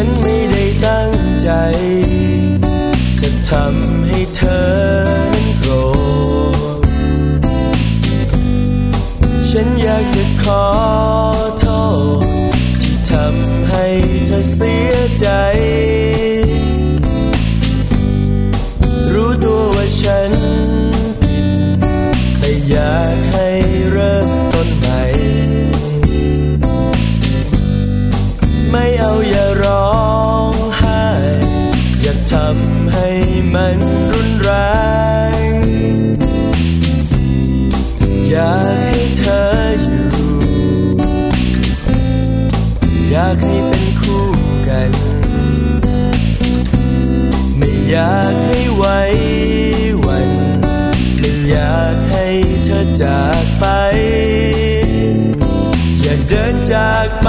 ฉันไม่ได้ตั้งใจะทำให้เธอนั้นโกรธ ฉันอยากจะขอโทษที่ทำให้เธอเสียใจำให้มันรุนแรงอยากให้เธออยู่ อยากให้เป็นคู่กัน ไม่อยากให้ไว้วัน ไม่อยากให้เธอจากไป อย่าเดินจากไป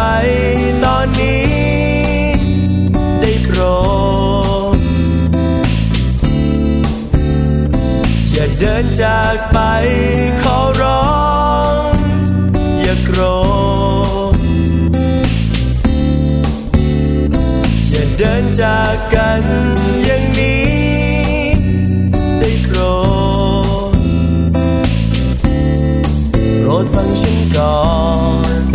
ตอนนี้ ได้โปรด อย่าเดินจากไปขอร้อง อย่าโกรธ อย่าเดินจากกันอย่างนี้ ได้โปรดโปรดฟังฉันก่อน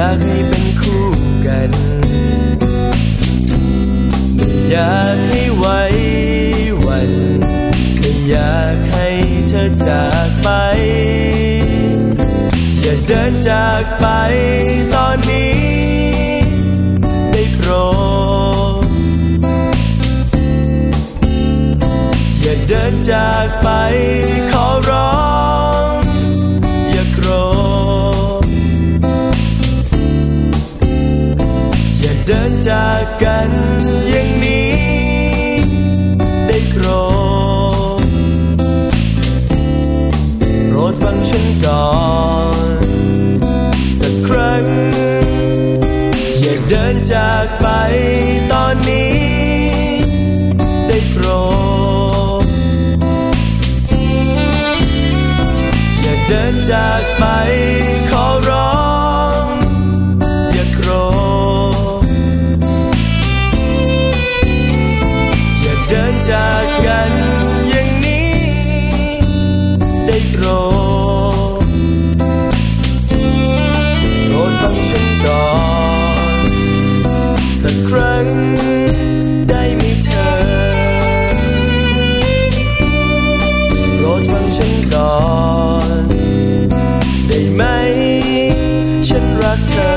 อยากให้เป็นคู่กัน ไม่อยากให้ไว้วัน ไม่อยากให้เธอจากไป อย่าเดินจากไปตอนนี้ ได้โปรดอย่าเดินจากไปขอร้อง เดินจากกันอย่างนี้ ได้โปรดโปรดฟังฉันก่อน สักครั้ง อย่าเดินจากไปตอนนี้ ได้โปรดอย่าเดินจากไปขอร้อง sucker